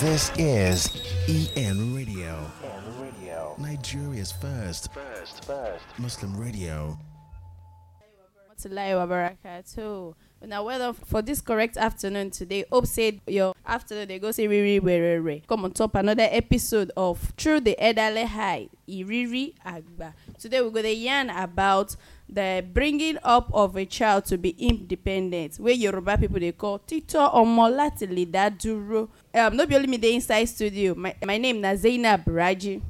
This is EN Radio, EN Radio. Nigeria's first First, first. Muslim radio. warahmatullahi wabarakatuh. Now, well uh, for this correct afternoon today. Hope said your afternoon they go say riri werere. Come on top another episode of Through the Edale High, Iriri Agba. Today we're gonna yarn about the bringing up of a child to be independent. Where Yoruba people they call Tito Omo lati le da duro. Um, no be only me the inside studio. My my name na Zainab Raji.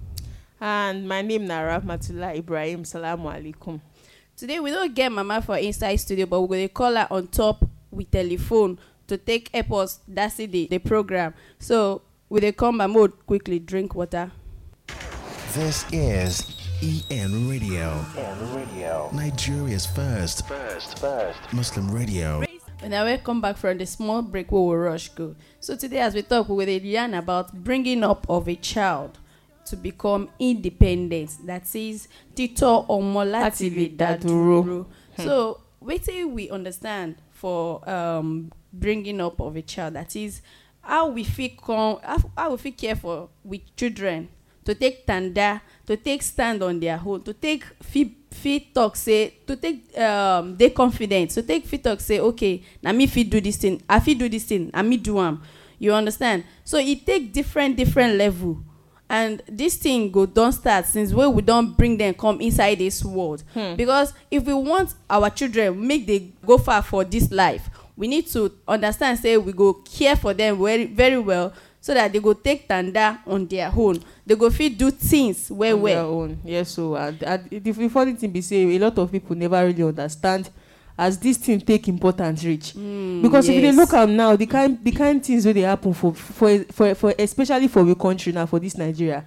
and my name na rahmatullah ibrahim salamu alaikum Today we don't get mama for inside studio, but we're gonna call her on top with telephone to take help us that's it the, the program. So we dey come by mode quickly drink water. This is EN Radio, EN Radio. Nigeria's first First, first. Muslim radio. And now we come back from the small break we rush go. So today as we talk, we will about bringing up of a child to become independent. That is Tito Omo láti lè dá dúró. So wetin we understand for um, bringing up of a child that is how we fit come how, how we fit care for with children to take tanda to take stand on their own to take fit fit talk say to take um, dey confident to take fit talk say okay na me fit do this thing i fit do this thing na me do am. You understand? So e take different different level. And this thing go don start since wey we don bring them come inside this world. Hmm. because if we want our children make they go far for this life we need to understand say we go care for them very very well so that they go take tanda on their own. They go fit do things well on their well. own. Yes so and, and the, the funny thing be say a lot of people never really understand as this thing take important reach. Mm, because if you dey yes. look am now the kind the kind things wey dey happen for for for for especially for we country now for this nigeria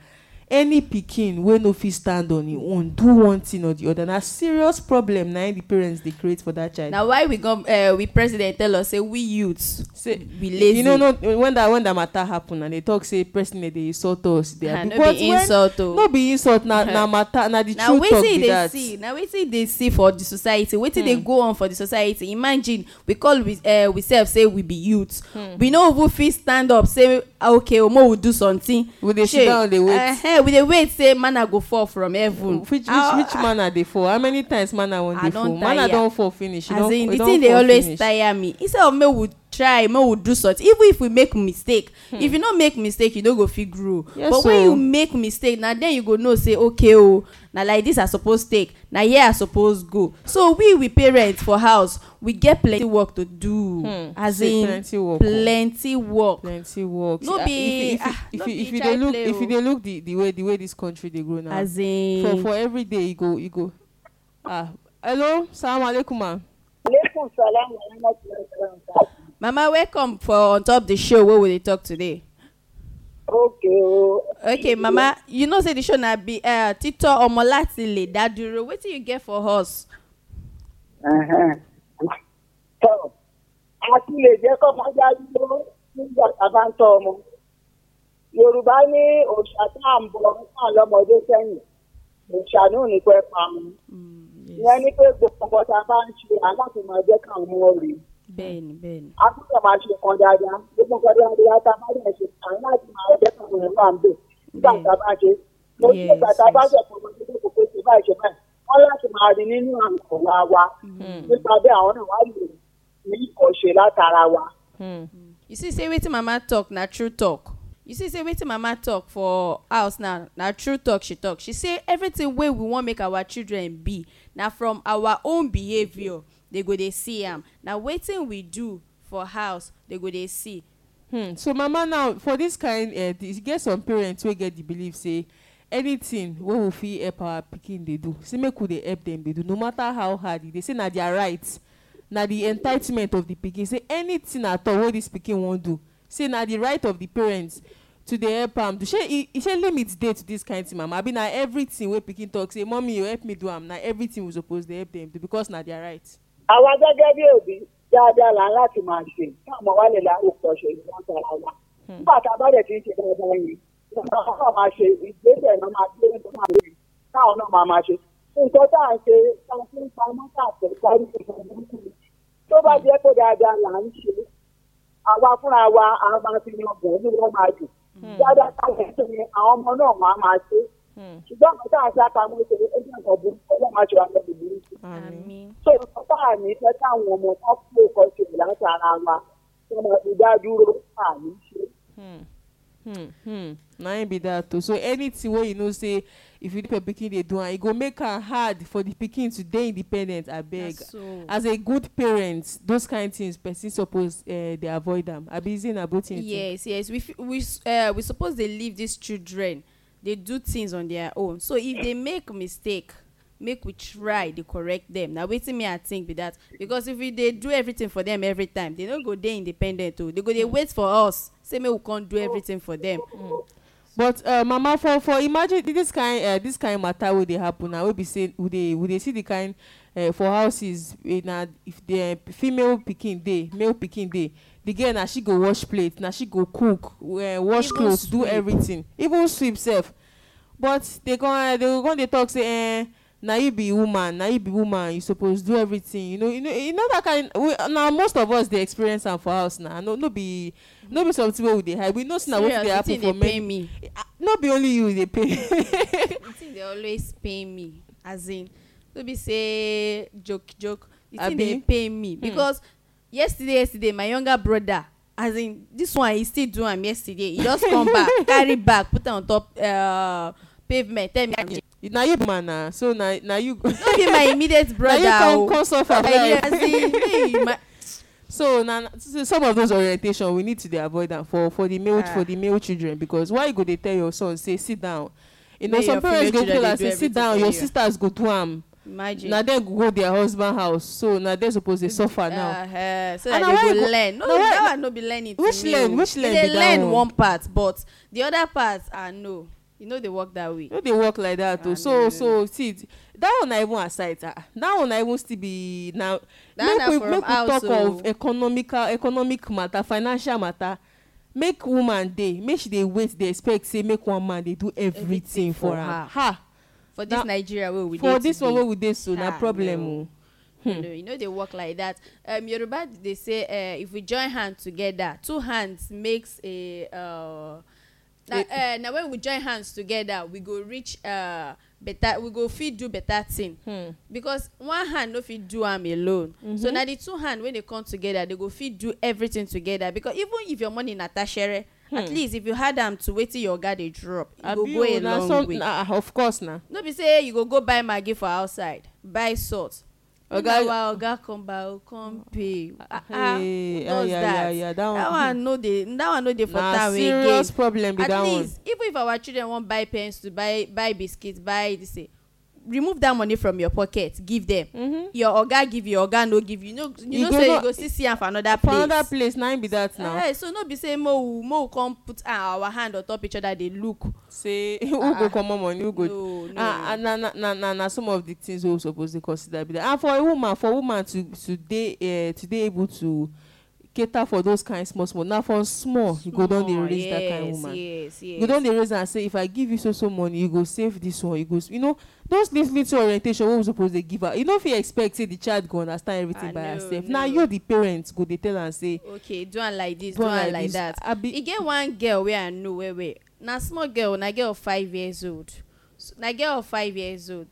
any pikin wey no fit stand on im own do one thing or the other. Na serious problem na im the parents dey create for that child. na why we go uh, we president tell us say we youths say be lazy. you know no when that when that matter happen and they talk say president dey insult us they Ah, no be insult o no be insult na na matter na the na true talk wetin e be dey that see na wetin dey see for the society wetin dey Hmm. go on for the society. Imagine we call we uh, we sef say we be youths. Hmm. we no even fit stand up say ah, okay o mo we do something. We dey sit down dey wait. uh, we dey wait say manna go fall from heaven. Which which How- which manna dey fall? How many times manna wan I dey fall? Manna don fall finish e as in e the don thing dey always finish. tire me. Instead of make we try make we do something even if we make mistake if you no make mistake you no go fit grow Hmm. Yes, but when o. you make mistake na then you go know say okay o na like this i suppose take na here i suppose go so we we parents for house we get plenty work to do Hmm, as say in plenty work o. plenty work plenty work No Ah, be- if you ah, if if you dey child look if you o. dey look the the way the way this country dey grow now as for in for every day you go you go ah hello salaam alaikum ma aleykum salaam wa rahmatulahi wa barakatuh. Mama welcome for on top the show wey we dey talk today okay o. okay mama you know say the show na be uh, tito lè dá dúró wetin you get for us. tọ́ a ti lè jẹ́ kọ́mọ dájú ló nígbà tá a bá ń tọ́ ọmọ. yorùbá ní òòṣà tá à ń bọ náà lọ́mọdé sẹ́yìn òòṣà náà ní pẹ́ pa wọn. ìyẹn ní pé gbogbo ọmọ tá a bá ń ṣe aláàfin máa jẹ́ káwọn ọmọ rè é. Bẹ́ẹ̀ni bẹ́ẹ̀ni. a gbọ́dọ̀ máa ṣe nǹkan dáadáa gbogbo nǹkan dáadáa tá a bá dẹ̀ ṣe àwọn láti máa jẹ́ káwọn ẹ̀ máa ń bẹ̀ nígbà tá a bá ṣe. mo ní ìgbà tá a bá ṣe lọ́dún tó kò pé ṣe báyìí ṣe báyìí wọ́n láti máa rí nínú àwọn ọ̀wá wa nípa bí àwọn náà wá lè ní ìkọ̀ṣe látara wa. hmm. you see say wetin mama talk na true talk you see say wetin mama talk for house now na true talk she talk she say everything wey we wan make our children be na from our own behaviour they go dey see am na wetin we do for house they go dey see. Hmm. so mama now for this kind uh, get some parents wey get the belief say anything wey we fit help our pikin dey do say make we dey help dem dey do no matter how hard e dey say na their right na the entitlement of the pikin say anything at all wey this pikin wan do say na the right of the parents to dey help am do shey e e shey limit dey to this kind thing mama abi na everything wey pikin talk say mummy you help me do am na everything we suppose dey help dem do because na their right. Àwa gẹ́gẹ́ bí òbí dáadáa là ń láti máa ṣe. Káwọn wá lè láwò ìkọ̀ṣe ìwọ̀n tara wa. nígbà tá a bá dẹ̀ ti ń ṣe dáadáa yìí àwọn náà máa ṣe ìgbésẹ̀ náà máa gbé nípa máa lè káwọn náà máa máa ṣe. nǹkan tá à ń ṣe tá a fi ń pamọ́ tá a tẹ̀ sáré burúkú tó bá jẹ́ pé dáadáa là ń ṣe àwa fúnra wa àwọn máa fi yan bọ̀ ní wọ́n máa dùn. Dáadáa táwọn ẹ̀sìn ni àwọn ọmọ náà máa máa ṣe ṣùgbọ́n àwọn táwọn ṣe àpamọ́ ṣe ẹgbẹ́ nǹkan burúkú ọlọ́run máa ṣe wà lẹ́nu burúkú. So ìfọ̀tà àmì fẹ́ táwọn ọmọ kan kó kọ́ ṣe láti ara wa tí wọ́n máa fi dá dúró àmì ṣe. hmm hmm na im be that o so anything wey you know say if you your pikin dey do am e go make am hard for the pikin to dey independent abeg. As a good parent those kind things person suppose uh, dey avoid am. Abi is it na both things. yes yes. We we uh, we suppose dey leave these children dey do things on their own. So if they make mistake make we try dey correct them. Na wetin me i think be that because if we dey do everything for them every time they no go dey independent o they go dey wait for us say make we come do everything for them but uh, mama for for imagine this kind uh, this kind matter wey dey happen na wey be say we dey see the kind uh, for houses na if the female pikin dey male pikin dey the girl na she go wash plate na she go cook wash Even cloth do everything even sweep sef. But they go they go come dey talk say eh, na you be woman na you be woman you suppose do everything. You know you know you know that kind we na most of us dey experience am for house na no no be no be something wey we dey hide. We know say na wetin dey happen for dey many pain me. Ah, no be only you dey pay the thing dey always pain me as in no be say joke joke. The thing dey pain me because yesterday yesterday my younger brother as in this one he still do am yesterday. He just come back carry bag put am on top uh, pavement tell me na you man na so na na you no be my immediate na brother you come o. come suffer my so na na- so some of those orientation we need to dey avoid am for for the male Ah. for the male children because why you go dey tell your son say sit down. You know Make some parents go feel do say sit down. your you." sisters go do am. Imagine. Na dem go go their husband house. So na dem suppose dey suffer now. Uh, so And that na they go learn. No na that one no be learning to Which me learn? o. Which learn be dey that learn one? one? part but the other part ah no e no dey work that way. no dey work like that o no, so so see that one na even aside ah. That one na even still be na make we make we talk of economical economic matter financial matter. Make woman dey make she dey wait dey expect say make one man dey do everything for her. ha! For this nigeria wey we dey for this one wey we dey so na Ah, problem o no no e no dey work like that. Um, yoruba dey say uh, if we join hand together two hands makes a uh, na, uh, na when we join hands together we go reach uh, better we go fit do better thing. Hmm. because one hand no fit do am alone. So na the two hand wey dey come together they go fit do everything together. Because even if your money na tashere at least if you add am to wetin your oga dey drop e go go o, a long some way. na of course na. No be say you go go buy maggi for outside buy salt Oga- our oga come buy o come pay. Ah ah yeah, that? that? One- that one no dey that one no dey for na town serious problem be at that one. least even if our children wan buy pens to buy buy biscuit buy this thing remove that money from your pocket give them. Mhm. your oga give you your oga no give you. No you You know say know- you go still see am for another for place another place. na im be that now. Eh, so no be say mo we mo we come put ah, our hand on top each other dey look. Say who Ah, go comot money? Who go no no. Ah ah, na na na na na some of the things wey we suppose dey consider be that. And for a woman for woman to to dey uh, to dey able to cater for those kind small small. Na from small you go don dey Small, raise that kind yes, woman. yes yes you go don dey raise am say if i give you so so money you go save this one you go you know those little little orientation wey we suppose dey give her. You no fit expect say the child go understand everything Ah, by no, herself. no. na you the parent go dey tell am say okay do am like this Do am like like that. Abi- e get one girl wey i know well well. Na small girl na girl five years old. So, na girl five years old.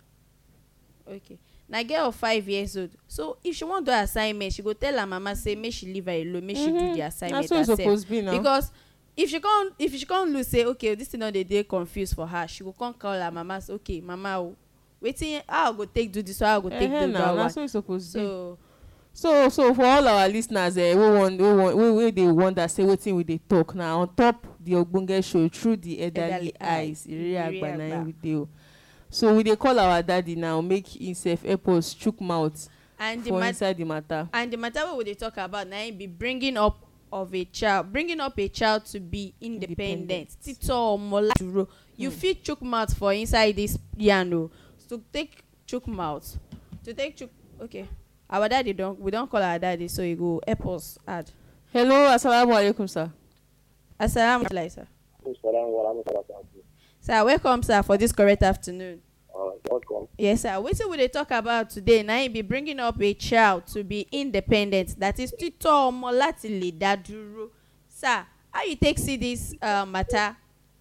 Okay na girl of five years old. So if she wan do assignment she go tell her mama say make she leave her alone make she do Mhm. the assignment herself. be now. Because if she come if she come lose say okay this thing don dey dey confused for her she go come call her mama say okay mama o wetin how i go take do this how i go take Ehen do na that one? so be. So so so for all our listeners eh, wey wan wey wan wey wey dey wonder say wetin we dey talk na on top the ogbonge show through the elderly eyes Iriri agba na im we dey o so we dey call our daddy now make him sef help us chook mouth and the for inside the matter. and the matter wey we dey talk about na im be bringing up of a child bringing up a child to be independent ọmọ ládùúró you fit chook mouth for inside this yarn o to take chook mouth to take chook okay our daddy don we don call our daddy so he go help us add hello asalaamu alaikum sir. asalaamualeykum sir Assalamu alaikum warahmatullahi wabarakatuh. sir welcome sir for this correct afternoon. Yes sir. Wetin we dey talk about today na im be bringing up a child to be independent. That is títọ́ ọmọ láti lè dá dúró. Sir how you take see this uh, matter.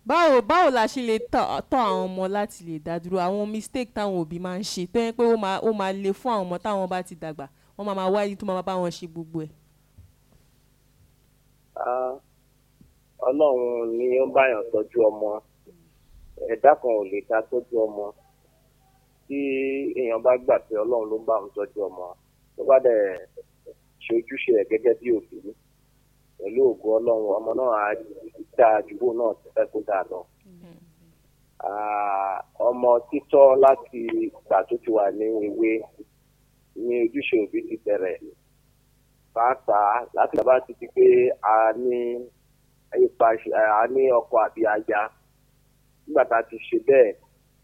báwo báwo la ṣe lè tọ́ àwọn ọmọ láti lè dá dúró? Àwọn mistake táwọn òbí máa ń ṣe tó yẹ pé ó máa ó máa le fún àwọn ọmọ táwọn bá ti dàgbà. Wọ́n máa máa wáyé tó máa bá wọn ṣe gbogbo ẹ̀. Ah, ọlọ́run ni ó ń báyàn tọ́jú ọmọ. Ẹ̀dá kan ò lè dá tọ́jú ọmọ tí èèyàn bá gbà pé ọlọ́run ló ń bá òun tọ́jú ọmọ tó bá dẹ̀ ṣe ojúṣe rẹ̀ gẹ́gẹ́ bí òbí pẹ̀lú ògo ọlọ́run ọmọ náà á dáa ju bó náà ti fẹ́ kó dáa lọ. Ọmọ títọ́ láti ìgbà tó ti wà ní ewé ní ojúṣe òbí ti bẹ̀rẹ̀ pàápàá láti bàbá ti pé a ní ipa a ní ọkọ àbí aya nígbà tá a ti ṣe bẹ́ẹ̀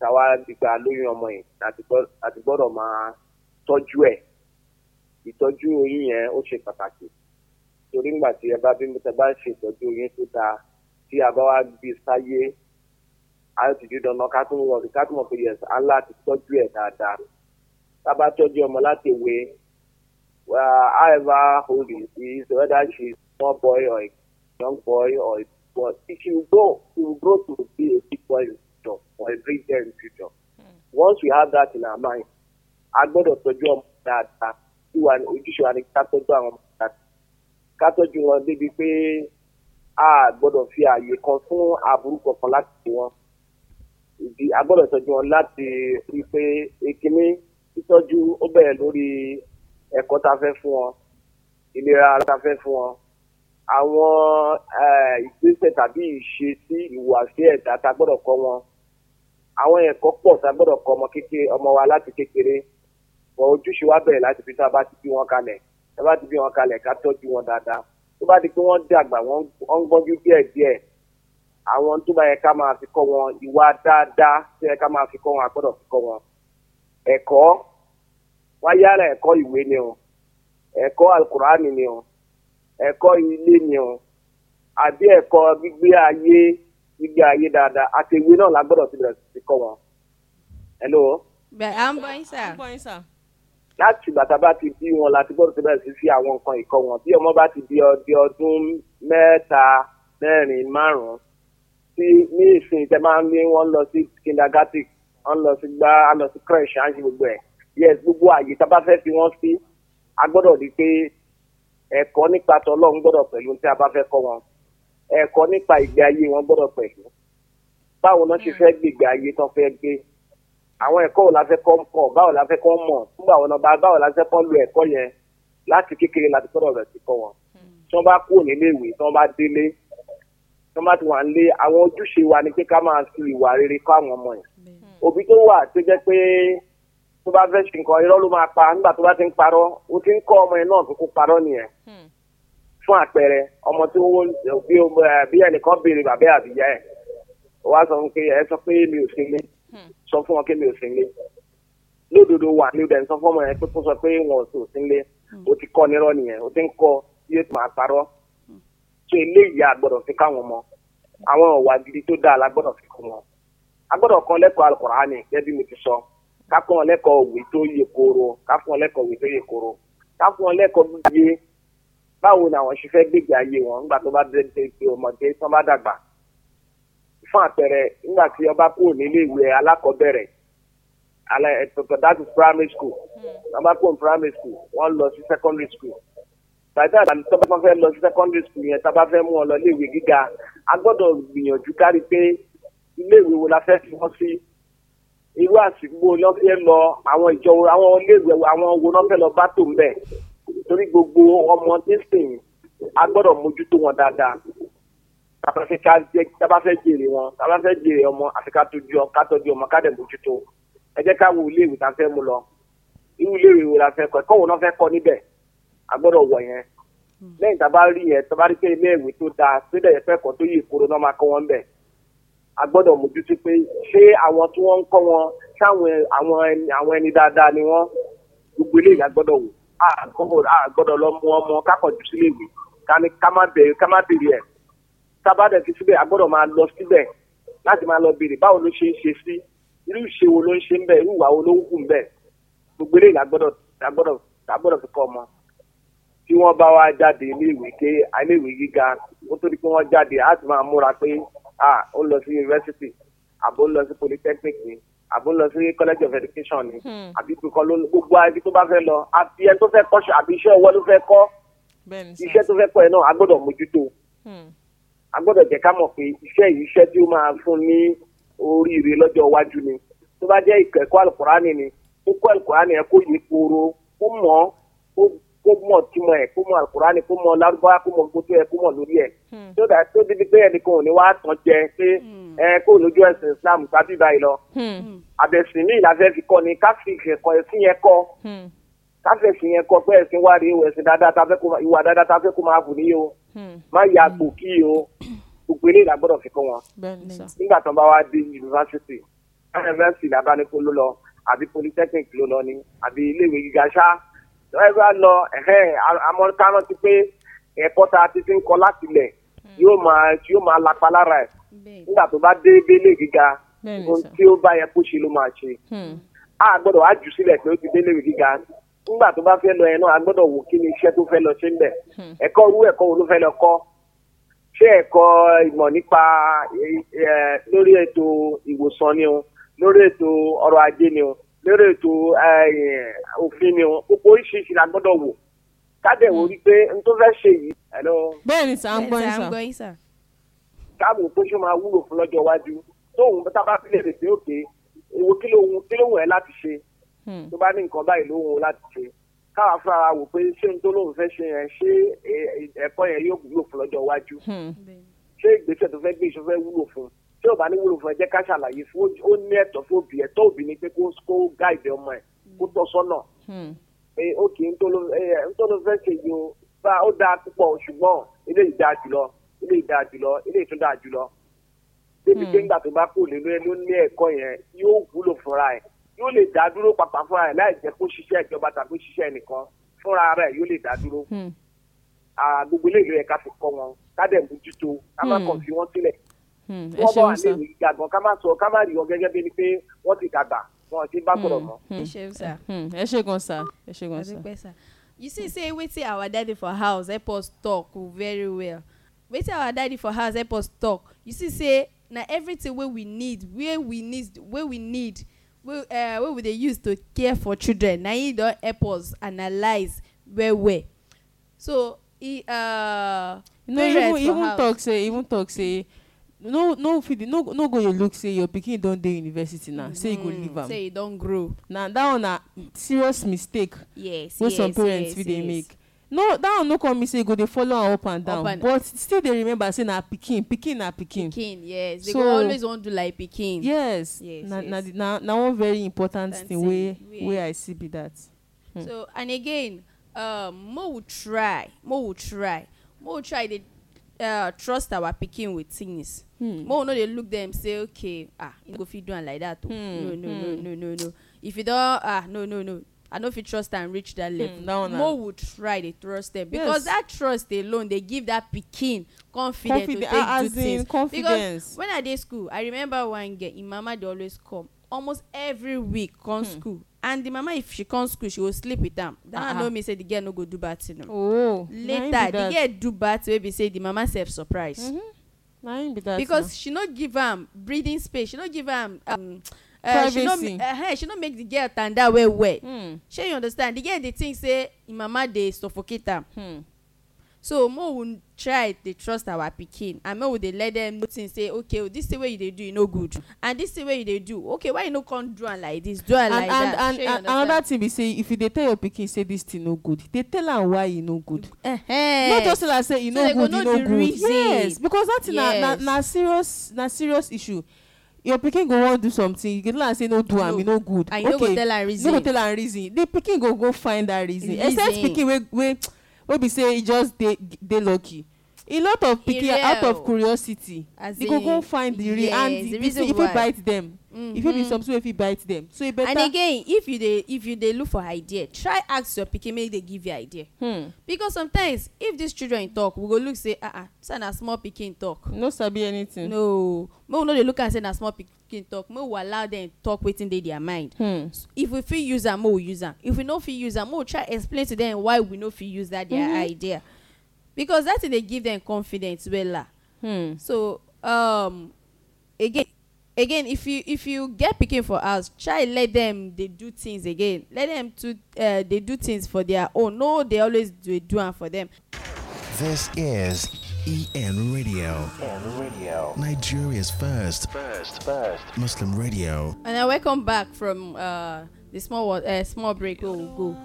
tá a wá gbígba lóyún ọmọ yìí láti gbọ́- láti gbọ́dọ̀ máa tọ́jú ẹ̀. Ìtọ́jú oyún yẹn ó ṣe pàtàkì. Torí nígbà tí ẹ bá bímọ tẹ bá ṣe ìtọ́jú oyún tó dáa tí a bá wá gbé sáyé a ti di dandan ká tún wọ̀ ká tún mọ̀ pé yẹn á láti tọ́jú ẹ̀ dáadáa. Tá a bá tọ́jú ọmọ láti wé however old he is, whether she's a small boy or young boy or boy, if you go, you grow to be a big boy future or a big girl in future. Once we have that in our mind, a gbọ́dọ̀ tọ́jú ọmọ dáadáa tí wà ní ojúṣe wa ni ká tọ́jú àwọn ọmọ dáadáa. Ká tọ́jú wọn débi pé a gbọ́dọ̀ fi ààyè kan fún aburú kankan láti ṣe wọn. Ìdí a gbọ́dọ̀ tọ́jú wọn láti rí i pé èkíní títọ́jú ó bẹ̀rẹ̀ lórí ẹ̀kọ́ tá a fẹ́ fún wọn ìlera ara tá a fẹ́ fún wọn àwọn ìgbésẹ̀ tàbí ìṣe sí ìhùwàsí ẹ̀dá tá a gbọ́dọ̀ kọ́ wọn àwọn ẹ̀kọ́ pọ̀ tá a gbọ́dọ̀ kọ́ ọmọ kékeré ọmọ wa láti kékeré. Wọ ojúṣe wa bẹ̀rẹ̀ láti fi tá ti bí wọn kalẹ̀. Tá ti bí wọn kalẹ̀ ká tọ́jú wọn dáadáa. Tó bá di pé wọ́n dàgbà wọ́n ń gbọ́njú díẹ̀ díẹ̀ àwọn tó bá yẹ ká máa fi kọ́ wọn ìwà dáadáa tó yẹ ká máa fi kọ́ wọn a gbọ́dọ̀ fi kọ́ wọn. Ẹ̀kọ́ wọ́n yára ẹ̀kọ́ ìwé ni o. Ẹ̀kọ́ alukurani ni o. Ẹ̀kọ́ ilé ni o. Àbí ẹ̀kọ́ gbígbé ayé gbígbé ayé dáadáa àti ìwé náà la gbọ́dọ̀ ti bẹ̀rẹ̀ sí kọ́ wọn. hello? Bẹ́ẹ̀ à ń bọ́ yín sà. láti a bá ti bí wọn la ti gbọ́dọ̀ ti bẹ̀rẹ̀ sí fi àwọn nǹkan ìkọ́ wọn. Bí ọmọ bá ti di ọdún mẹ́ta mẹ́rin márùn-ún tí ní ìsìn tẹ máa ń ní wọ́n lọ sí kindergarten wọ́n lọ sí gbá lọ sí crèche ń ṣe gbogbo ẹ̀. Yes gbogbo àyè tá a bá fẹ́ fi wọ́n sí a gbọ́dọ̀ rí i pé ẹ̀kọ́ nípa tọlọ́run gbọ́dọ̀ pẹ̀lú tí a bá fẹ́ kọ́ wọn ẹ̀kọ́ nípa ìgbé ayé wọn gbọ́dọ̀ pẹ̀lú. Báwo náà ṣe fẹ́ gbègbè ayé tán fẹ́ gbé? Àwọn ẹ̀kọ́ wo la fẹ́ kọ́ mọ̀ báwo la fẹ́ kọ́ mọ̀? Nígbà wo náà bá báwo la fẹ́ kọ́ lu ẹ̀kọ́ yẹn? Láti kékeré láti gbọ́dọ̀ rẹ̀ sí kọ́ wọn. Tí wọ́n bá kúrò nílé ìwé tí wọ́n bá délé tí wọ́n bá ti wà nílé àwọn ojúṣe wa ni pé ká máa fi ìwà rere kọ́ àwọn ọmọ yẹn. Òbí tó wà tó jẹ́ pé tó bá fẹ́ ṣe nǹkan irọ́ ló máa pa. Nígbà tó bá ti ń parọ́ ó ti ń kọ́ ọmọ yẹn náà tó kó parọ́ nìyẹn fún àpẹẹrẹ ọmọ tí wọ́n bí bí ẹnìkan béèrè bàbá àbíyá ẹ̀ wá sọ fún pé ẹ sọ pé mi ò sí ilé. Sọ fún wọn pé mi ò sí ilé. Lódodo wà ní ọdẹ sọ fún ọmọ yẹn pé kó sọ pé wọn ò sí ò sí ilé ó ti kọ́ nírọ́ nìyẹn ó ti ń kọ́ yóò ti máa parọ́. Tó eléyìí àgbọ́dọ̀ fi káwọn ọmọ. Àwọn ọ̀wà gidi tó dáa la gbọ́dọ̀ fi kọ́ wọn. A gbọ́dọ̀ kọ́ lẹ́kọ̀ọ́ Al-Qur'ani gẹ́gẹ́ bí mo ti sọ. Ká fún wọn lẹ́kọ̀ọ́ òwe tó yẹ kóró ká fún wọn lẹ́kọ̀ọ́ òwe tó yẹ kóró. Ká fún wọn lẹ́kọ̀ọ́ gbígbé báwo ni àwọn ṣe fẹ́ gbégbé ayé wọn nígbà tó bá dé dé ọmọdé tó bá dàgbà? Fún àpẹẹrẹ nígbà tí ọba kúrò nílé ìwé alákọ̀ọ́bẹ̀rẹ̀ alẹ́ ẹ̀tọ̀tọ̀ that is primary school. Ọba kúrò primary school wọ́n lọ sí secondary school. Tàbí àgbàdo tó bá fẹ́ lọ sí secondary school yẹn tá a bá fẹ́ mú wọn lọ iléèwé gíga a gbọ́dọ̀ gbìyànjú kárí pé iléèwé wo la fẹ́ fi wọ́n sí. Irú àsìkò lọ́ fẹ́ lọ àwọn ìjọ àwọn iléèwé àwọn wo náà fẹ́ lọ bá tó ń bẹ̀ torí gbogbo ọmọ nísìn a gbọ́dọ̀ mójútó wọn dáadáa. Tàbá fẹ́ ká jẹ tàbá fẹ́ jèrè wọn tàbá fẹ́ jèrè ọmọ àfi ká tọ́jú ọ ká tọ́jú ọmọ ká dẹ̀ mójútó. Ẹ jẹ́ ká wo iléèwé tá a fẹ́ mú lọ. Irú iléèwé wo la fẹ́ kọ́? Ẹ̀kọ́ wo náà fẹ́ kọ́ níbẹ̀? A gbọ́dọ̀ wọ̀ yẹn. Lẹ́yìn tá a bá rí yẹn tó bá rí pé iléèwé tó dáa tó dẹ̀ fẹ́ kọ́ tó yí ìkoro náà máa kọ́ wọn bẹ̀ a gbọ́dọ̀ mójútó pé ṣé àwọn tí wọ́n ń kọ́ wọn ṣáwọn àwọn ẹni dáadáa ni wọ́n? Gbogbo eléyìí a gbọ́dọ̀ wò a gbọ́dọ̀ lọ mú ọmọ kákọ̀jú sílé ìwé ká má bèrè ẹ̀. Tábàdẹ̀ fi síbẹ̀ a gbọ́dọ̀ máa lọ síbẹ̀ láti máa lọ bèrè báwo ló ṣe ń ṣe sí irú ìṣe wo ló ń ṣe ń bẹ̀ irú ìwà wo ló ń hù ń bẹ̀. Gbogbo eléyìí la gbọ́dọ̀ la gbọ́dọ̀ la gbọ́dọ̀ fi kọ́ ọmọ. Tí wọ́n bá wá jáde iléèwé ké iléèwé gíga ó tó di pé wọ́n jáde á ti máa múra pé ó lọ sí yunifásitì àbó lọ sí polytechnic ni àbó lọ sí college of education ni. Àbí kíkọ́ ló gbogbo ibi tó bá fẹ́ lọ àbí ẹni tó fẹ́ kọ́ àbí iṣẹ́ ọwọ́ ló fẹ́ kọ́. Iṣẹ́ tó fẹ́ kọ́ ẹ náà a gbọ́dọ̀ mójútó. Hmm. a gbọ́dọ̀ jẹ́ ká mọ̀ pé iṣẹ́ yìí iṣẹ́ tí ó máa fún ní oríire lọ́jọ́ iwájú ni. Tó bá jẹ́ ìkẹ́kọ̀ọ́ alukurani ni kó kọ́ alukurani yẹn kó kóró kó mọ̀ mọ̀ ẹ̀ kó mọ̀ alukurani kó mọ̀ lárúbáwá kó mọ̀ gbótó ẹ̀ kó mọ̀ lórí ẹ̀. Tó dà tó débi pé ẹnìkan ò ní wá tán jẹ pé ẹ kó lójú ẹ̀sìn Islam tàbí báyìí lọ. Hmm. àbẹ̀sìn ní ìlàfẹ́ fi kọ́ ni ká fi ìkẹ́kọ̀ọ́ ẹ̀sìn yẹn kọ́. Hmm. ká fẹ̀sìn yẹn kọ́ pé ẹ̀sìn wá rí o ẹ̀sìn dáadáa tá a fẹ́ kó ìwà dáadáa tá a fẹ́ kó máa bù níyì o. Hmm. má ya gbòkì o. Gbogbo eléyìí la gbọ́dọ̀ fi kọ́ wọn. Nígbà tó bá wá dé yunifásitì yunifásitì làbáni kó ló lọ àbí polytechnic ló lọ ni àbí iléèwé gíga ṣá ẹ bá lọ amọ̀ríkà rántí pé ẹ̀kọ́ tá a ti fi ń kọ́ láti lẹ̀ yóò máa yóò máa lapa lára ẹ̀. Nígbà tó bá dé délé gíga ohun tí ó bá yẹ kó ṣe ló máa ṣe. Hmm. a gbọ́dọ̀ wá jù sílẹ̀ pé ó ti délé gíga. Nígbà tó bá fẹ́ lọ yẹn náà a gbọ́dọ̀ wò kí ni iṣẹ́ tó fẹ́ lọ ṣe ń bẹ̀. Ẹ̀kọ́ irú ẹ̀kọ́ wo ló fẹ́ lọ kọ́? Ṣé ẹ̀kọ́ ìmọ̀ nípa lórí ètò ìwòsàn ni o lórí ètò ọrọ̀ ajé ni o lórí ètò òfin ni o gbogbo oríṣiríṣi la gbọ́dọ̀ wò kádẹ̀ wò rí pé n tó fẹ́ ṣe yìí ẹ̀lọ́ bẹ́ẹ̀ ni sà ń gbọ́ yín sà. I'm going, sir. káàbò pé ṣó máa wúlò fún lọ́jọ́ iwájú tóun tá bá fi lè rè pé òkè èwo kí ló wù kí ló wù ẹ́ láti ṣe Hmm. tó bá ní nǹkan báyìí ló wù ú láti ṣe káwa fúnra wò pé ṣé n tó lóun fẹ́ ṣe yẹn ṣé ẹ̀kọ́ yẹn yóò wúlò fún lọ́jọ́ iwájú Hmm. Ṣé ìgbésẹ̀ tó fẹ́ gbé ìṣó fẹ́ wúlò fún tí ò bá ní wúlò fún ẹ jẹ́ ká ṣàlàyé fún ó ní ẹ̀tọ́ fún òbí ẹ̀tọ́ òbí ni pé kó gáìdì ọmọ ẹ̀ kó tọ́ sọ́nà Hmm. Pé ó kì í tó ló ẹ fẹ́ ṣe yìí o bá ó dáa púpọ̀ ṣùgbọ́n eléyìí dáa jùlọ eléyìí dáa jùlọ eléyìí tún dáa jùlọ. Débi pé ńgbà tó bá kò lè lóye ló ní ẹ̀kọ́ yẹn yóò wúlò fúnra ẹ̀. Yóò lè dá dúró pàpà fúnra ẹ̀ láì jẹ́ kó ṣiṣẹ́ ìjọba tàbí ṣiṣẹ́ nìkan fúnra rẹ̀ yóò lè dá dúró. Hmm. Gbogbo eléyìí yẹ ká fi kọ́ wọn ká dẹ̀ mójútó ká má Hmm. kàn fi wọ́n sílẹ̀. Hmm. ẹ wọ́n léwu gíga gan ká má sọ ká má rí wọn gẹ́gẹ́ bí ẹni pé wọ́n ti dàgbà wọn ti bá sọ̀rọ̀ mọ́. Ẹ ṣeun, sir. Hmm. ẹ ṣe gan sà. ẹ. You see, say wetin our daddy for house help us talk very well. Wetin our daddy for house help us talk. You see, say na everything wey we need, where we need, wey we need, wey uh, wey we dey use to care for children, na him don help us analyse well well. So e uh, know even even house- talk say even talk say no no fit no no go dey look say your pikin don dey university now say you go leave am say e don grow. na that one na serious mistake Yes, wey yes, some parents fit dey make no that one no come mean say you go dey follow am up and down but still dey remember say na pikin pikin na pikin Pikin, yes. They go always wan do like pikin. yes Yes, na na one very important thing wey- wey i see be that. Hmm. so and again um mo we try mo we try mo we try dey uh, trust our pikin with things Hmm. mo no dey look dem say okay ah you no go fit do am like that o Hmm, no no no hmm. no no no. If you don ah no no no. I no fit trust am reach that level. That one mo we try dey trust dem because Yes. that trust alone dey give that pikin confidence to Confide- take ah, do things. Confidence. because when i dey school i remember one girl im mama dey always come. Almost every week come school. And the mama if she come school she go sleep with am. That Ah, one ah. no mean say the girl no go do bad thing o oh be later the girl do bad thing wey be say the mama sef surprise. Mhm. Na him be that because she no give am breathing space she no give am um, uh, she no uh, she no make the girl tanda well well. Hmm. shey you understand the girl dey think say im mama dey suffocate am Hmm. So mo we try dey trust our pikin and make we dey let dem know things say okay o this thing wey you dey do e no good. And this thing wey you dey do okay why you no come do am like this? Do am like and that. and you and another thing be say if you dey tell your pikin say this thing no good dey tell am why e no good. Eh-heh. no just tell am say e no good e no good. reason. yes because that thing na na Yes. na serious na serious issue. Your pikin go wan do something you go tell am say no do am e no. good. And you no go okay. tell am reason no go tell am reason. The pikin go go find that reason. Reason. except pikin wey wey wey be say e just dey dey lucky. A lot of pikin out of curiosity they go go in, find the real and the reason e fit bite them e fit be something wey fit bite them. So e better and again if you dey if you dey look for idea try ask your pikin make dey give you idea. Hmm. because sometimes if these children talk we go look say ah ah say na small pikin talk. No sabi anything. No. Make we no dey look am say na small pikin talk. Make we allow dem talk wetin dey their mind. Hmm. if we fit use am make we use am. If we no fit use am make we try explain to dem why we no fit use that their Mhm. idea. Because that thing dey give dem confidence wella. Hmm. so um again again if you if you get pikin for house try let them dey do things again let them to uh, dey do things for their own no dey always dey do am for them This is EN Radio. EN Radio. Nigeria's first First, first. Muslim radio. and i welcome back from uh, the small uh, small break wey we go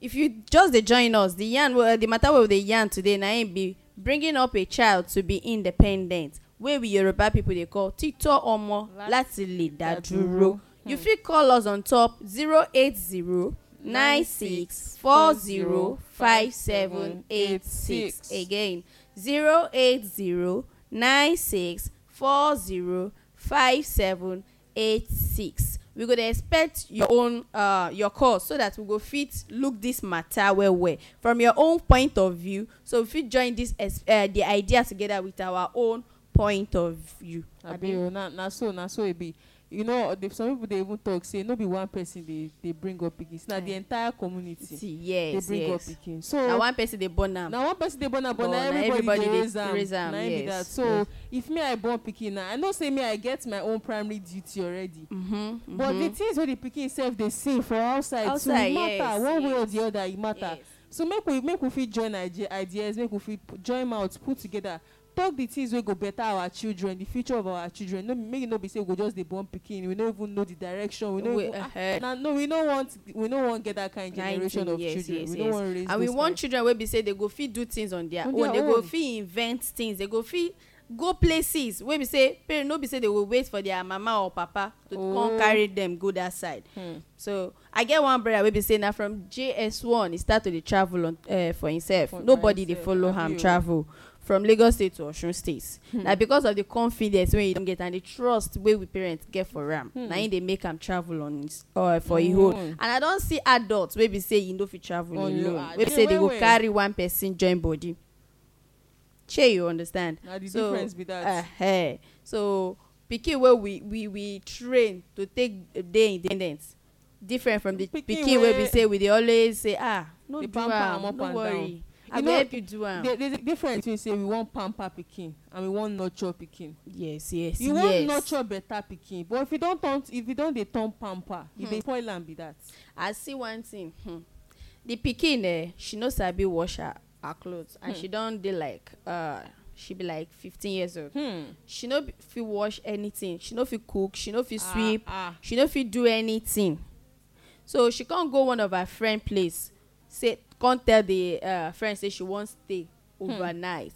if you just dey join us the yarn wey the matter wey we dey yarn today na im be bringing up a child to be independent wey we yoruba people dey call títọ́ ọmọ láti lè dá dúró. you fit call us on top zero eight zero nine six four zero five seven eight six again. zero eight zero nine six four zero five seven eight six. We go dey expect your own uh, your call so that we go fit look this matter well well. From your own point of view so we fit join this uh, the idea together with our own point of view. abi o na na so na so e be you know the, some people dey even talk say no be one person dey dey bring up pikin na the Eh. entire community see dey yes bring up yes. pikin so na one person dey born am. na one person dey born am but na everybody dey dey raise am. na im be yes, that. So yes. if me i born pikin na i know say me i get my own primary duty already. Mm-hmm, but the things wey the pikin sef dey see for outside, Outside, too matter. yes, one way or the other e matter. Yes. so make we make we fit join ide ideas make we fit join mouth put together talk the things wey go better our children the future of our children. No make e no be say we go just dey born pikin. We no even know the direction. We no even ah uh-huh. na no we no want we no wan get that kind generation 19, of yes, children. yes, we yes. no wan raise and we want children wey be say they go fit do things on their On own. their they go fit invent things. They go fit go places wey be say parent no be say they go wait for their mama or papa to Oh. come carry them go that side. Hmm. so i get one brother wey be say na from js1 he start to dey travel on uh, for himself. For- nobody dey follow am travel from lagos state to osun state. Na because of the confidence wey he don get and the trust wey we parents get for am na him dey make am travel on uh, for him own. Mm. and i don see adults wey be say you no fit travel alone. wey be say they go carry one person join body. Shey you understand? Na the so difference be that. uh, so pikin wey we we we train to take dey independent different from the Pikin wey be say we dey always say ah no do am no worry i You go know, help you do am there there's a difference between say we wan pamper pikin and we wan nurture pikin yes yes you wan yes nurture better pikin but if you don turn if you don dey turn pamper you Hmm. dey spoil am be that. i see one thing hmm. the pikin eh she no sabi wash her her cloth and Hmm. she don dey like uh, she be like fifteen years old Hmm. she no fit wash anything she no fit cook she no fit Ah, sweep ah. she no fit do anything so she come go one of her friend place say come tell the uh, friend say she wan stay overnight.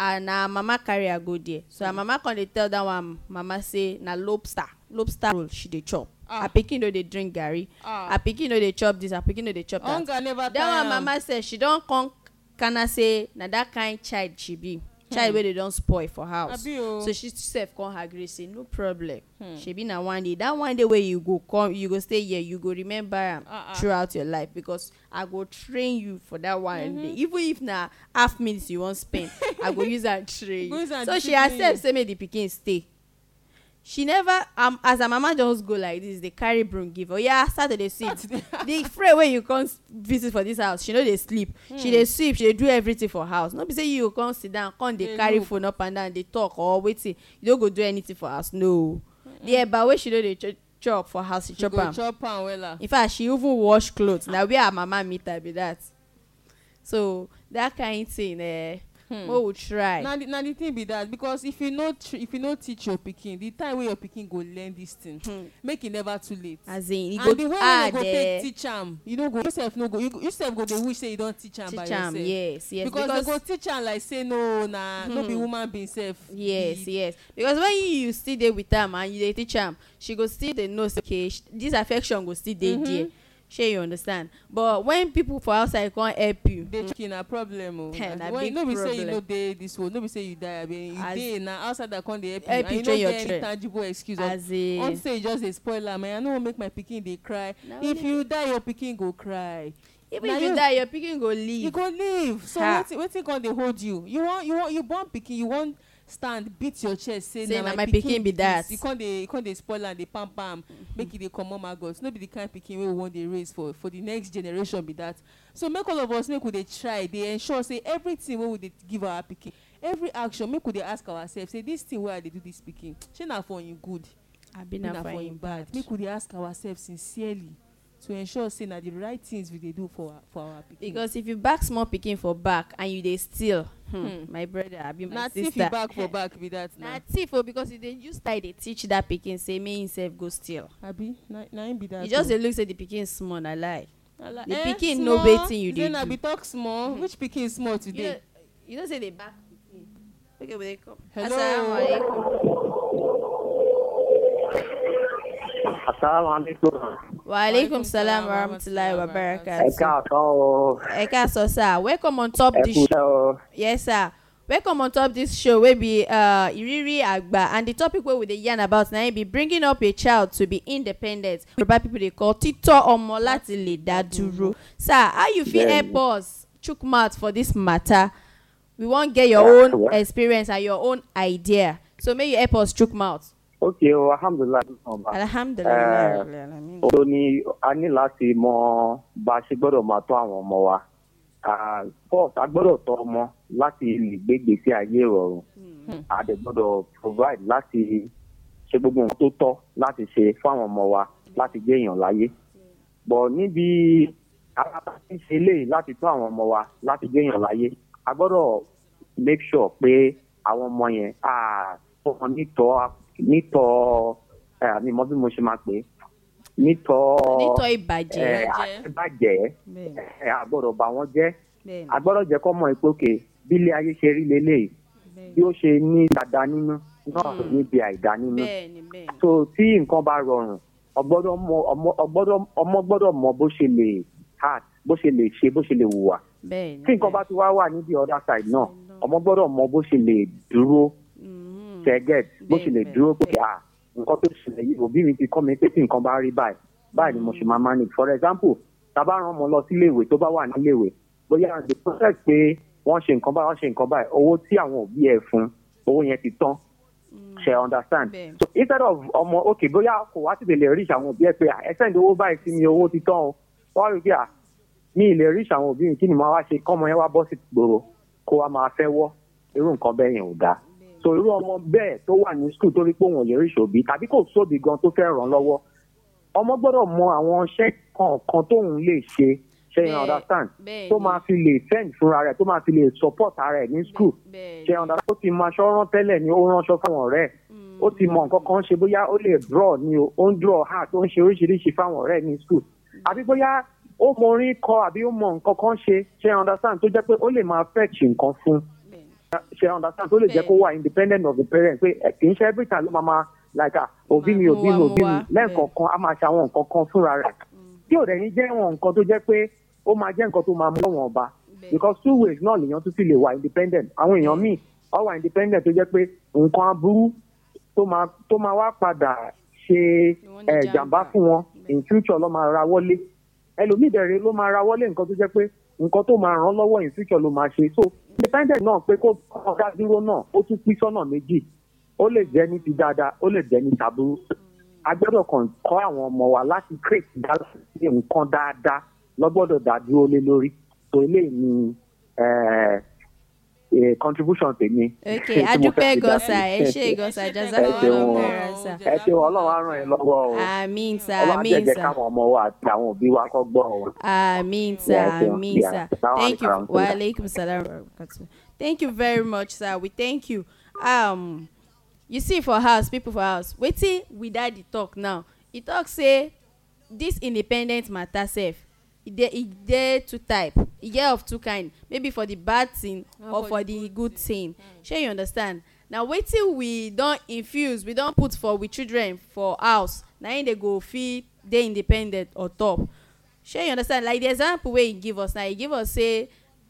And her mama carry her go there. So her mama come dey tell that one mama say na lobster lobster roll she dey chop. Ah. her pikin no dey drink garri. Ah. her pikin no dey chop this her pikin no dey chop that. That one am. mama say she don come kana say na that kind child she be child wey dey don spoil for house. So she sef come agree say no problem. Hmm. shebi na one day. That one day wey you go come you go stay here you go remember am Ah, ah. throughout your life because i go train you for that one Mhm. day. Even if na half minute you wan spend i go use am train you. So she accept say make the pikin stay she never um, as her mama just go like this dey carry broom give oya to dey sweep. The friend wey you come visit for this house she no dey sleep. She dey sweep she dey do everything for house. No be say you come sit down come dey carry look. phone up and down dey talk or wetin. You no go do anything for house no. The eba wey she no dey ch chop for house she she chop am. chop am wella. in fact she even wash cloth na where her mama meet her be that. So that kind thing eh Hmm. wey we try na the na the thing be that because if you no if you no teach your pikin the time wey your pikin go learn this thing Hmm. make e never too late. as in e go and the way wey you hard go eh take teach am you no go you sef no go you go- you sef go dey wish say you don teach am by teach am yourself. yes yes because, because they go teach am like say no na no be Hmm. woman being sef. yes be- yes because when you still dey with am and you dey teach am she go still dey know say okay this affection go still dey Mhm. there shey you understand. But when people for outside come help you dey chicken na problem o. When no be say you no dey this world no be say you die abi you dey na outside that come dey help you and you you no get any tangible excuse of unto say you just dey spoil am and i no wan make my pikin dey cry. If you die your pikin go cry. Even if you you- die your pikin go you leave. go live so wetin wetin come dey hold you? You wan you wan you born pikin you wan stand beat your chest say Say na my pikin be this." that. you come dey you come dey spoil am dey pamper am make e dey comot maggot no be the kind pikin wey we wan dey raise for for the next generation be that. So make all of us make we dey try dey ensure say everything wey we dey give our pikin every action make we dey ask ourselves say this thing wey i dey do this pikin shey na for im good? Abi na na for im bad. Make we dey ask ourselves sincerely to ensure say na the right things we dey do for our for our pikin. because if you back small pikin for back and you dey steal hmm, Hmm. my brother abi my na thief sister you back for back be that na na thief o because you dey use style dey teach that pikin say make him sef go steal abi na na im be that. you just o. dey look say the pikin small na lie Na the eh, pikin know small? wetin you dey na do. be talk small which pikin small you today. know you know say dey back pikin okay we dey come Hello. asalaamualeykum asalaamualeykum. waaleykum salaam wa rahmatulahi wa ẹ barakatuh káàsán o ẹ káàsán sir. Welcome on top ẹ kú show. yes sir. Welcome on top this show wey be uh, iriri agba. And the topic wey we dey yarn about na im be bringing up a child to be independent. Yoruba people dey call títọ́ ọmọ láti lè dá dúró. Sir how you fit help us chook mouth for this matter? We wan get your own experience and your own idea. So make you help us chook mouth. Ok o alhamdulilayi alhamdulilayi Eh, ó ní a ní láti mọ bá a ṣe gbọ́dọ̀ máa tọ́ àwọn ọmọ wa. First a gbọ́dọ̀ tọ́ ọmọ láti lè gbé gbèsè ayé ìrọ̀rùn a dẹ̀ gbọ́dọ̀ provide láti ṣe gbogbo nǹkan tó tọ́ láti ṣe fún àwọn ọmọ wa láti gbé èèyàn láyé. Bọ̀ níbi alábàáṣe ṣe lè láti tọ́ àwọn ọmọ wa láti gbé èèyàn láyé a gbọ́dọ̀ make sure pé àwọn ọmọ yẹn a tọ́ wọn nítọ́ nítọ́ ẹ̀ àmì mọ́ bí mo ṣe máa pè é. Nítọ́ nítọ́ ìbàjẹ́ ẹ̀ àtibàjẹ́ bẹ́ẹ̀ ẹ̀ a gbọ́dọ̀ bà wọ́n jẹ́. Bẹ́ẹ̀ a gbọ́dọ̀ jẹ́ kọ́ mọ̀ òkè bí ilé ayé ṣe rí lélẹ́yìí bí ó ṣe ní dáadáa nínú náà Mm. níbi àìdá nínú. So tí nǹkan bá rọrùn ọmọ gbọ́dọ̀ mọ bó ṣe lè act bó ṣe lè ṣe bó ṣe lè hùwà. Tí nǹkan bá ti wá wà níbi other side náà ọmọ gbọ́dọ̀ mọ bó ṣe lè dúró Mhm. tẹ́gẹ̀t bó ṣe lè dúró pé à nǹkan tó ṣẹlẹ̀ yìí òbí mi ti kọ́ mi pé tí nǹkan bá rí báyìí báyìí ni mo ṣe máa manage. For example tá a bá rán ọmọ lọ sí iléèwé tó bá wà ní iléèwé bóyá the process pé wọ́n ṣe nǹkan báyìí wọ́n ṣe nǹkan báyìí owó tí àwọn òbí ẹ̀ fún owó yẹn ti tán. Ṣe understand? So instead of ọmọ ok bóyá kò wá tètè lè reach àwọn òbí ẹ pé à, ẹ send owó báyìí sí mi owó ti tán o. Wọ́n rí i pé à mi ì lè reach àwọn òbí mi kí ni màá wá ṣe? Kọ́mọ yẹn wá bọ́ sí gbòòrò kó wá máa fẹ́ wọ́. Irú nǹkan bẹ́ẹ̀ yẹn ò dáa so irú ọmọ bẹ́ẹ̀ tó wà ní school torí pé òun ò lè reach òbí tàbí kò sóbì gan tó fẹ́ ràn lọ́wọ́ ọmọ gbọ́dọ̀ mọ àwọn iṣẹ́ kọ̀ọ̀kan tóun lè ṣe ṣe yẹn understand? tó máa fi lè fend fúnra rẹ̀ tó máa fi lè support ara ẹ̀ ní bẹ́ẹ̀ ṣe ni. understand? Ó ti máa aṣọ rán tẹ́lẹ̀ ni ó ránṣọ fáwọn ọ̀rẹ́. Ẹ̀ Mm. ó ti mọ nǹkan kan ṣe bóyá ó lè draw ni o ó ń draw heart ó ń ṣe oríṣiríṣi fáwọn ọ̀rẹ́ ní school. Àbí bóyá ó mọ orin kọ àbí ó mọ nǹkan kan ṣe ṣe understand? Tó jẹ́ pé ó lè máa fetch nǹkan fún. ni. Ṣe understand tó lè jẹ́ kó wà independent of the parent pé ẹ, kì í ṣe every time ló máa máa like ah òbí mi òbí mi òbí mi. lẹ́ẹ̀kọ̀ọ̀kan á máa ṣe àwọn nǹkan kan fúnra rẹ̀. Tí ò dẹ̀ ní jẹ́ wọn nǹkan tó jẹ́ pé ó máa jẹ́ nǹkan tó máa mú wọn ọba because two ways náà lèèyàn tún sì lè wà independent. Àwọn èèyàn míì ọ wà independent tó jẹ́ pé nǹkan aburú tó máa wá padà ṣe ẹ̀ jàǹbá. fún wọn. In future ló máa ra wọlé ẹlòmíì dẹ̀rẹ̀ ló máa ra wọlé nǹkan tó jẹ́ pé nǹkan tó máa ràn lọ́wọ́ in future ló máa ṣe. So independent náà pé kó kọ́ dá dúró náà ó tún pín sọ́nà méjì. Ó lè jẹ́ ní ti dáadáa ó lè jẹ́ ní taburú a gbọ́dọ̀ kàn kọ́ àwọn ọmọ wa láti create sí nǹkan dáadáa. Lọ́gbọ́dọ̀ dá dúró lé lórí. So eléyìí ni eh, contribution tèmi. ok adúpẹ́ gọ́sà ẹ ṣe gọ́sà ẹ jazakallah ṣeun. khairan sir. ẹ ṣe ọlọ́run á ràn ẹ́ lọ́wọ́ o. Àmín sir. Ọlọ́run á àmín jẹ́ káwọn ọmọ wa àti àwọn òbí wa kọ́ gbọ́ ọ. àmín yeah, àmín Assalamu thank you. wa aleykum salaam thank you very much sir. We thank you. Um you see for house people for house wetin we daddy talk now? E talk say this independent matter sef e dey e dey two type e get of two kind maybe for the bad thing or for the good thing. shey you understand? Na wetin we don infuse we don put for we children for house na im dey go fit dey independent or top. Shey you understand? Like the example wey he give us now he give us say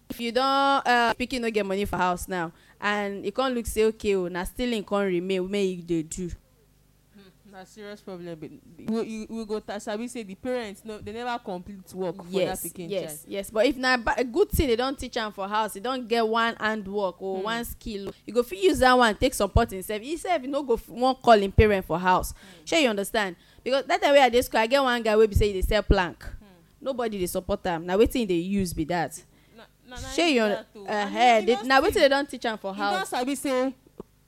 if you don uh, pikin no get money for house now and e come look say okay o na stealing come remain make you dey do na serious problem but we you we go sabi say the parents no they never complete work for that yes pikin yes child. yes but if na good thing they don teach am for house he don get one hand work or Hmm. one skill you go fit use that one take support himself he sef no go wan call him parent for house. Hmm. shey you understand? Because that time wey i dey school i get one guy wey be say he dey sell plank. Hmm. nobody dey support am. Na wetin he dey use be that. Shey you uh, uh, na wetin they don teach am for he don house. sabi say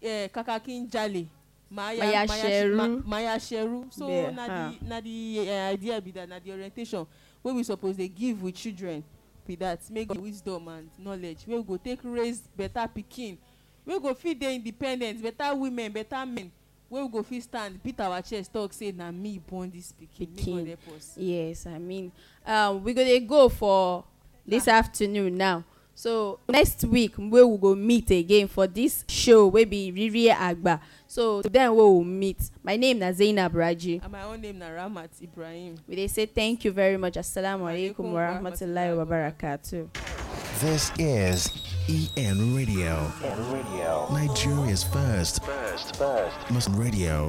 eh, kaka kin jale maya sheru. ma- maya sheru. So Yeah, na the na the uh, idea be that na the orientation wey we suppose dey give with children be that make the wisdom and knowledge. Wey we go take raise better pikin. Wey go fit dey independent better women better men. Wey we go fit stand beat our chest talk say na me born this pikin. Make. God help us. yes i mean um, we go dey go for this afternoon now so next week wey we will go meet again for this show wey be riri agba so then we will meet my name na zainab raji and my own name na ramat ibrahim. we dey say thank you very much assalamu alaikum Alaikum wa rahmatulahi wa barakatuh. This is EN Radio. en Radio. Nigeria's first First, first. Muslim radio.